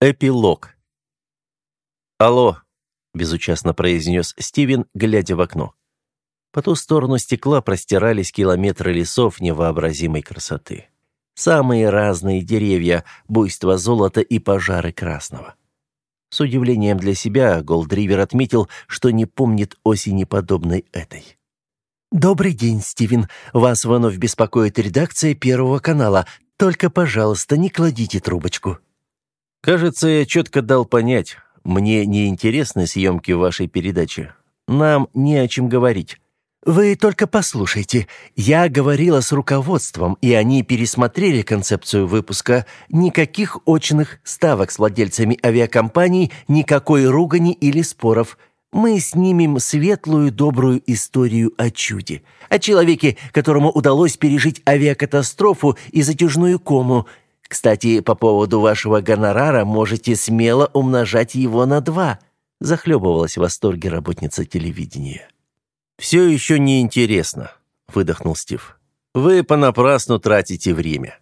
Эпилог. «Алло», — безучастно произнес Стивен, глядя в окно. По ту сторону стекла простирались километры лесов невообразимой красоты. Самые разные деревья, буйство золота и пожары красного. С удивлением для себя Голдривер отметил, что не помнит осени подобной этой. «Добрый день, Стивен. Вас вновь беспокоит редакция Первого канала. Только, пожалуйста, не кладите трубочку». Кажется, я четко дал понять, мне не интересны съемки вашей передачи. Нам не о чем говорить. Вы только послушайте. Я говорила с руководством, и они пересмотрели концепцию выпуска. Никаких очных ставок с владельцами авиакомпаний, никакой ругани или споров. Мы снимем светлую, добрую историю о чуде. О человеке, которому удалось пережить авиакатастрофу и затяжную кому – кстати, по поводу вашего гонорара можете смело умножать его на два», захлебывалась в восторге работница телевидения. «Все еще неинтересно», — выдохнул Стив. «Вы понапрасну тратите время».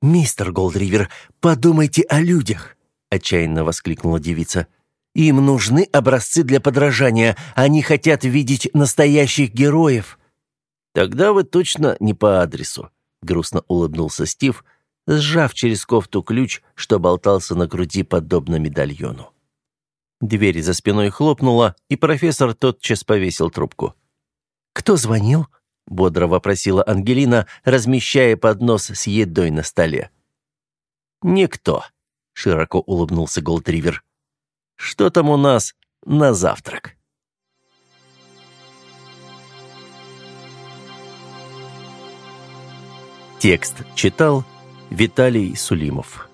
«Мистер Голдривер, подумайте о людях», — отчаянно воскликнула девица. «Им нужны образцы для подражания. Они хотят видеть настоящих героев». «Тогда вы точно не по адресу», — грустно улыбнулся Стив, — сжав через кофту ключ, что болтался на груди подобно медальону. Дверь за спиной хлопнула, и профессор тотчас повесил трубку. «Кто звонил?» — бодро вопросила Ангелина, размещая поднос с едой на столе. «Никто», — широко улыбнулся Голдривер. «Что там у нас на завтрак?» Текст читал Виталий Сулимов